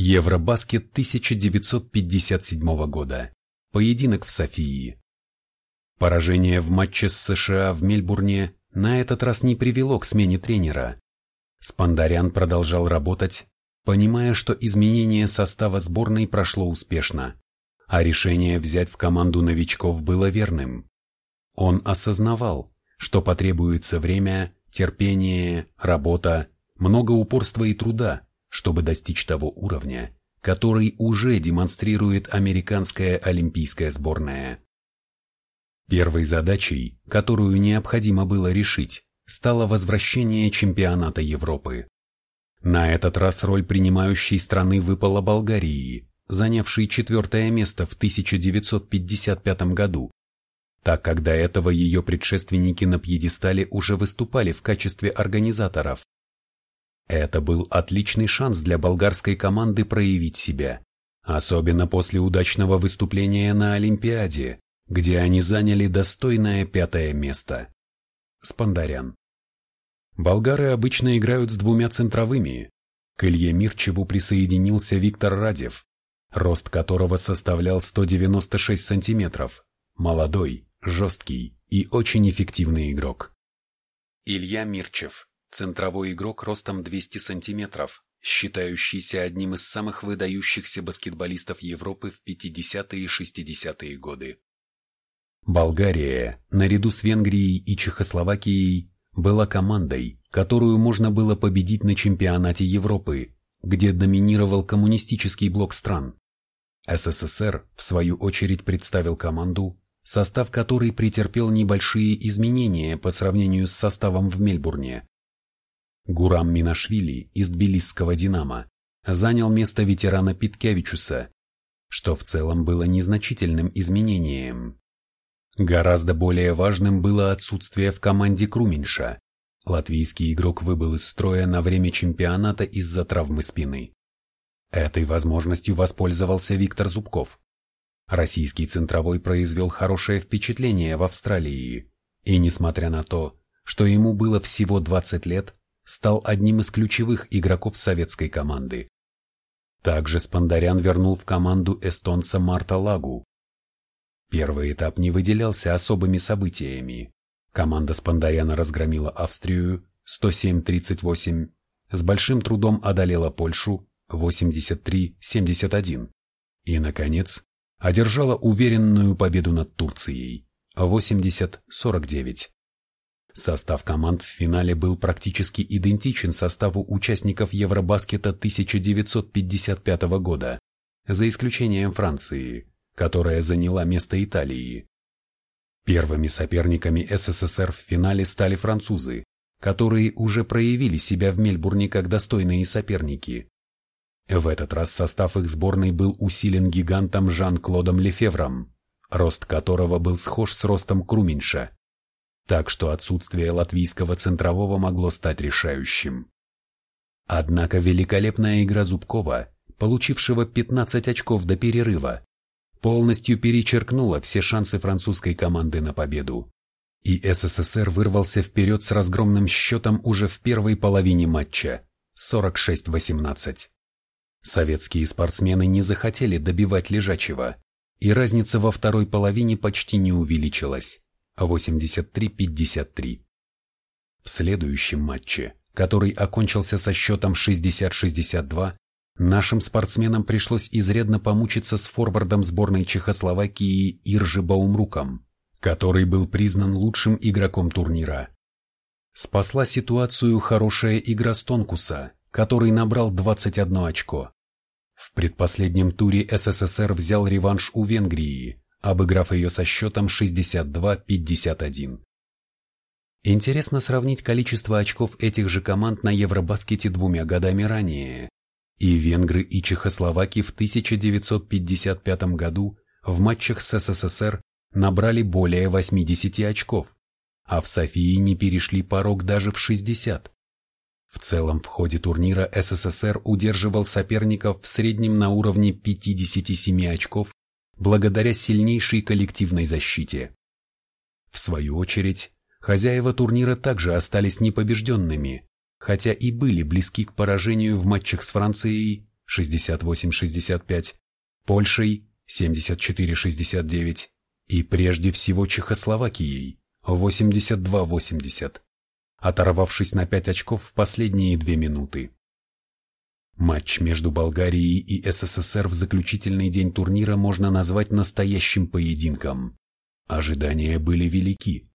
Евробаскет 1957 года. Поединок в Софии. Поражение в матче с США в Мельбурне на этот раз не привело к смене тренера. Спандарян продолжал работать, понимая, что изменение состава сборной прошло успешно, а решение взять в команду новичков было верным. Он осознавал, что потребуется время, терпение, работа, много упорства и труда, чтобы достичь того уровня, который уже демонстрирует американская олимпийская сборная. Первой задачей, которую необходимо было решить, стало возвращение чемпионата Европы. На этот раз роль принимающей страны выпала Болгарии, занявшей четвертое место в 1955 году, так как до этого ее предшественники на пьедестале уже выступали в качестве организаторов. Это был отличный шанс для болгарской команды проявить себя, особенно после удачного выступления на Олимпиаде, где они заняли достойное пятое место. Спандарян. Болгары обычно играют с двумя центровыми. К Илье Мирчеву присоединился Виктор Радев, рост которого составлял 196 сантиметров, молодой, жесткий и очень эффективный игрок. Илья Мирчев Центровой игрок ростом 200 сантиметров, считающийся одним из самых выдающихся баскетболистов Европы в 50-е и 60-е годы. Болгария, наряду с Венгрией и Чехословакией, была командой, которую можно было победить на чемпионате Европы, где доминировал коммунистический блок стран. СССР, в свою очередь, представил команду, состав которой претерпел небольшие изменения по сравнению с составом в Мельбурне. Гурам Минашвили из тбилисского «Динамо» занял место ветерана Питкевичуса, что в целом было незначительным изменением. Гораздо более важным было отсутствие в команде Круменьша. Латвийский игрок выбыл из строя на время чемпионата из-за травмы спины. Этой возможностью воспользовался Виктор Зубков. Российский центровой произвел хорошее впечатление в Австралии, и несмотря на то, что ему было всего 20 лет, стал одним из ключевых игроков советской команды. Также Спандарян вернул в команду эстонца Марта Лагу. Первый этап не выделялся особыми событиями. Команда Спандаряна разгромила Австрию 107-38, с большим трудом одолела Польшу 83-71 и, наконец, одержала уверенную победу над Турцией 80-49. Состав команд в финале был практически идентичен составу участников Евробаскета 1955 года, за исключением Франции, которая заняла место Италии. Первыми соперниками СССР в финале стали французы, которые уже проявили себя в Мельбурне как достойные соперники. В этот раз состав их сборной был усилен гигантом Жан-Клодом Лефевром, рост которого был схож с ростом Круменьша так что отсутствие латвийского центрового могло стать решающим. Однако великолепная игра Зубкова, получившего 15 очков до перерыва, полностью перечеркнула все шансы французской команды на победу. И СССР вырвался вперед с разгромным счетом уже в первой половине матча 46-18. Советские спортсмены не захотели добивать лежачего, и разница во второй половине почти не увеличилась. 83-53. В следующем матче, который окончился со счетом 60-62, нашим спортсменам пришлось изрядно помучиться с форвардом сборной Чехословакии Иржи Баумруком, который был признан лучшим игроком турнира. Спасла ситуацию хорошая игра Стонкуса, который набрал 21 очко. В предпоследнем туре СССР взял реванш у Венгрии, обыграв ее со счетом 62-51. Интересно сравнить количество очков этих же команд на Евробаскете двумя годами ранее. И венгры, и чехословаки в 1955 году в матчах с СССР набрали более 80 очков, а в Софии не перешли порог даже в 60. В целом в ходе турнира СССР удерживал соперников в среднем на уровне 57 очков благодаря сильнейшей коллективной защите. В свою очередь, хозяева турнира также остались непобежденными, хотя и были близки к поражению в матчах с Францией 68-65, Польшей 74-69 и прежде всего Чехословакией 82-80, оторвавшись на 5 очков в последние две минуты. Матч между Болгарией и СССР в заключительный день турнира можно назвать настоящим поединком. Ожидания были велики.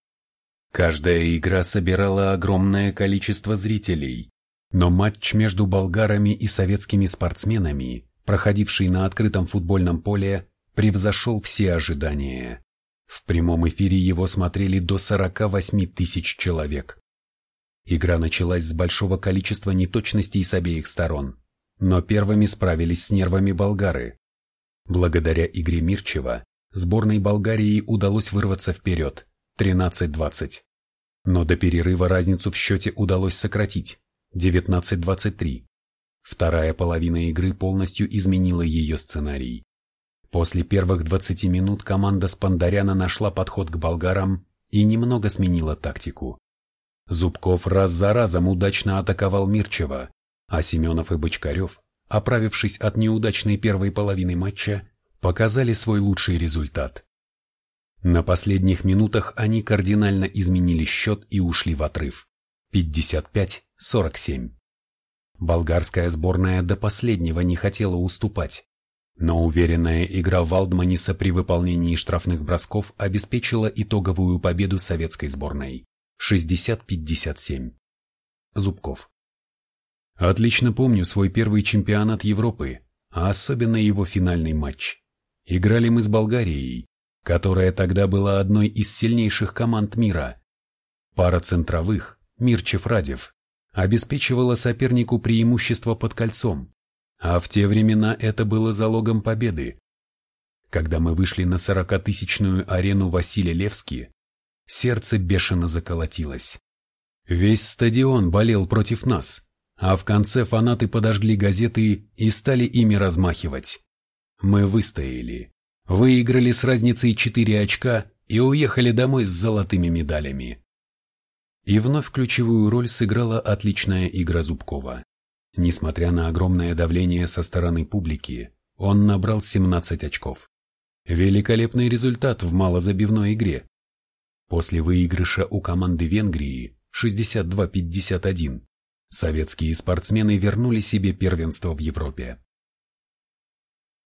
Каждая игра собирала огромное количество зрителей, но матч между болгарами и советскими спортсменами, проходивший на открытом футбольном поле, превзошел все ожидания. В прямом эфире его смотрели до 48 тысяч человек. Игра началась с большого количества неточностей с обеих сторон, но первыми справились с нервами болгары. Благодаря игре Мирчева сборной Болгарии удалось вырваться вперед 13-20. Но до перерыва разницу в счете удалось сократить 19-23. Вторая половина игры полностью изменила ее сценарий. После первых 20 минут команда Спандаряна нашла подход к болгарам и немного сменила тактику. Зубков раз за разом удачно атаковал Мирчева, а Семенов и Бочкарев, оправившись от неудачной первой половины матча, показали свой лучший результат. На последних минутах они кардинально изменили счет и ушли в отрыв. 55-47. Болгарская сборная до последнего не хотела уступать, но уверенная игра Валдманиса при выполнении штрафных бросков обеспечила итоговую победу советской сборной 60-57. Зубков. Отлично помню свой первый чемпионат Европы, а особенно его финальный матч. Играли мы с Болгарией, которая тогда была одной из сильнейших команд мира. Пара центровых, Мирчев-Радев, обеспечивала сопернику преимущество под кольцом, а в те времена это было залогом победы. Когда мы вышли на сорокатысячную арену Василия Левски, сердце бешено заколотилось. Весь стадион болел против нас, а в конце фанаты подожгли газеты и стали ими размахивать. Мы выстояли, выиграли с разницей 4 очка и уехали домой с золотыми медалями. И вновь ключевую роль сыграла отличная игра Зубкова. Несмотря на огромное давление со стороны публики, он набрал 17 очков. Великолепный результат в малозабивной игре. После выигрыша у команды Венгрии 62-51 советские спортсмены вернули себе первенство в Европе.